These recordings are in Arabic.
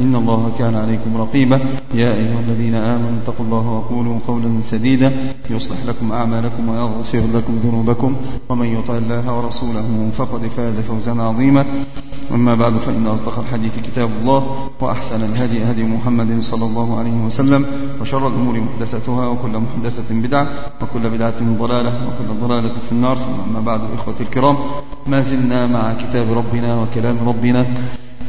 إن الله كان عليكم رقيبا. يا أيها الذين آمنوا اتقوا الله وقولوا قولا سديدا. يصلح لكم أعمالكم ويغفر لكم ذنوبكم. ومن يطع الله ورسوله فقد فاز فوزا عظيما. أما بعد فإن أصدق الحديث كتاب الله وأحسن الهدي هدي محمد صلى الله عليه وسلم. وشر الأمور محدثتها وكل محدثة بدعة وكل بدعة ضلالة وكل ضلالة في النار. ثم أما بعد إخوة الكرام ما زلنا مع كتاب ربنا وكلام ربنا.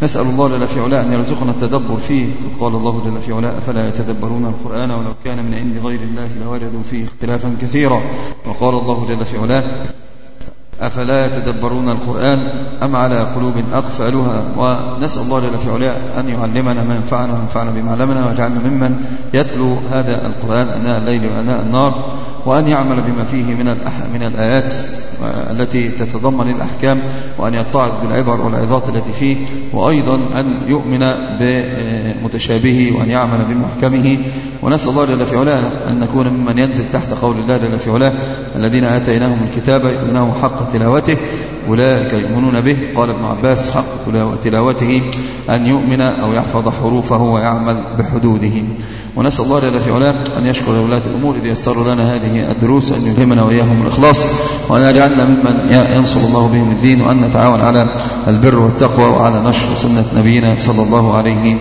نسأل الله جل في علاه أن يرزقنا التدبر فيه. قد قال الله جل في علاه أفلا يتدبرون القرآن ولو كان من عند غير الله لوجدوا فيه اختلافا كثيرا. وقال الله جل في علاه أفلا يتدبرون القرآن أم على قلوب أقفالها ونسأل الله جل في علاه أن يعلمنا ما ينفعنا وينفعنا بما علمنا ويجعلنا ممن يتلو هذا القرآن أناء الليل وأناء النار وأن يعمل بما فيه من من الآيات التي تتضمن الأحكام وأن يتعظ بالعبر والعظات التي فيه وأيضا أن يؤمن بمتشابهه وأن يعمل بمحكمه. ونسأل الله جل في علاه أن نكون ممن ينزل تحت قول الله جل في علاه الذين آتيناهم الكتاب يؤمنونه حق تلاوته. أولئك يؤمنون به. قال ابن عباس حق تلاوته أن يؤمن أو يحفظ حروفه ويعمل بحدوده. ونسأل الله جل في علاه أن يشكر ولاة الأمور إذ يسر لنا هذه الدروس أن يلهمنا وإياهم الإخلاص وأن يجعلنا ممن ينصر الله بهم الدين وأن نتعاون على البر والتقوى وعلى نشر سنة نبينا صلى الله عليه وسلم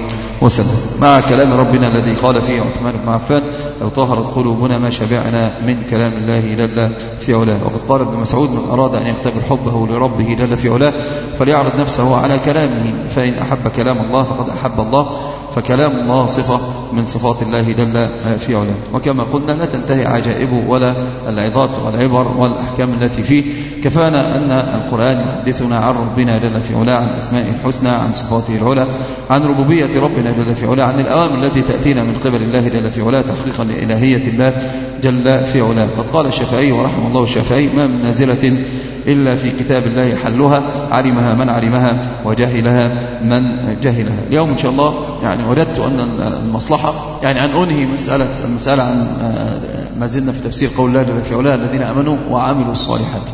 مع كلام ربنا الذي قال فيه عثمان بن عفان لو طهرت قلوبنا ما شبعنا من كلام الله جل في علاه. وقد قال ابن مسعود من أراد أن يختبر حبه لربه جل في علاه فليعرض نفسه على كلامه فإن أحب كلام الله فقد أحب الله. فكلام الله صفة من صفات الله جل في علاه. وكما قلنا لا تنتهي عجائبه ولا العظات والعبر والأحكام التي فيه. كفانا أن القرآن يحدثنا عن ربنا جل في علاه عن أسمائه الحسنى عن صفاته العلى عن ربوبية ربنا جل في علاه عن الأوامر التي تأتينا من قبل الله جل في علاه تحقيقا لإلهية الله جل في علاه. قد قال الشافعي ورحمه الله الشافعي ما من نازلة إلا في كتاب الله حلها علمها من علمها وجهلها من جهلها. اليوم إن شاء الله يعني وجدت أن المصلحة يعني أن أنهي مسألة المسألة عن ما زلنا في تفسير قول الله جل في الذين أمنوا وعملوا الصالحات.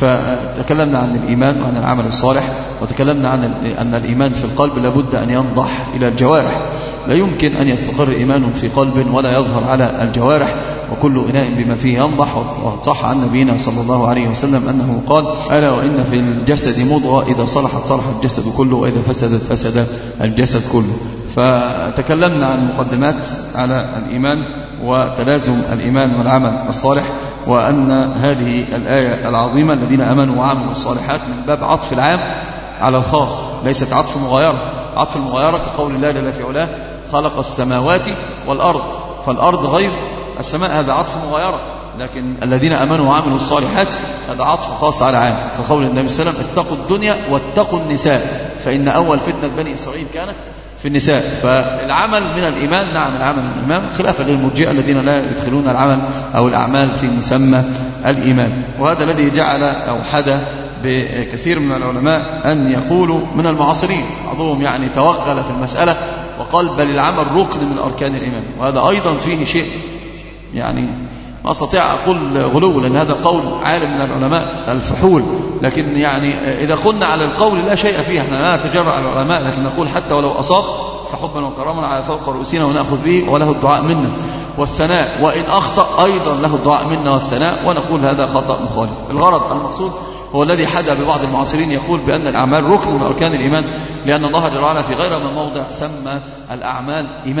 فتكلمنا عن الإيمان وعن العمل الصالح وتكلمنا عن أن الإيمان في القلب لابد أن ينضح إلى الجوارح. لا يمكن أن يستقر إيمان في قلب ولا يظهر على الجوارح وكل إناء بما فيه ينضح. وصح عن نبينا صلى الله عليه وسلم أنه قال ألا وإن في الجسد مضغة إذا صلحت صلح الجسد كله وإذا فسدت فسد الجسد كله. فتكلمنا عن مقدمات على الإيمان وتلازم الإيمان والعمل الصالح. وأن هذه الآية العظيمة الذين أمنوا وعملوا الصالحات من باب عطف العام على الخاص ليست عطف مغايرة. عطف المغايرة كقول الله جل في علاه خلق السماوات والأرض فالأرض غير. السماء هذا عطف مغايرة لكن الذين أمنوا وعملوا الصالحات هذا عطف خاص على عام كقول النبي صلى الله عليه وسلم اتقوا الدنيا واتقوا النساء. فإن أول فتنة بني إسرائيل كانت في النساء. فالعمل من الإيمان نعم العمل من الإيمان خلافا للمرجئة الذين لا يدخلون العمل أو الأعمال في مسمى الإيمان. وهذا الذي جعل أو حدا بكثير من العلماء أن يقولوا من المعاصرين. بعضهم يعني توغل في المسألة وقال بل العمل ركن من أركان الإيمان. وهذا أيضا فيه شيء يعني ما أستطيع أقول غلو لأن هذا قول عالم من العلماء الفحول. لكن يعني إذا قلنا على القول لا شيء فيه إحنا لا نتجرأ على العلماء لكن نقول حتى ولو أصاب فحبا وكرما على فوق رؤوسنا ونأخذ به وله الدعاء منا. والثناء وإن أخطأ أيضا له الدعاء منا والثناء ونقول هذا خطأ مخالف. الغرض المقصود هو الذي حدا ببعض المعاصرين يقول بأن الأعمال ركن من أركان الإيمان لأن الله جل وعلا في غير من موضع سمى الأعمال إيمان